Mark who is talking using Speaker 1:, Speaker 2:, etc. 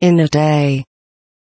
Speaker 1: In a day.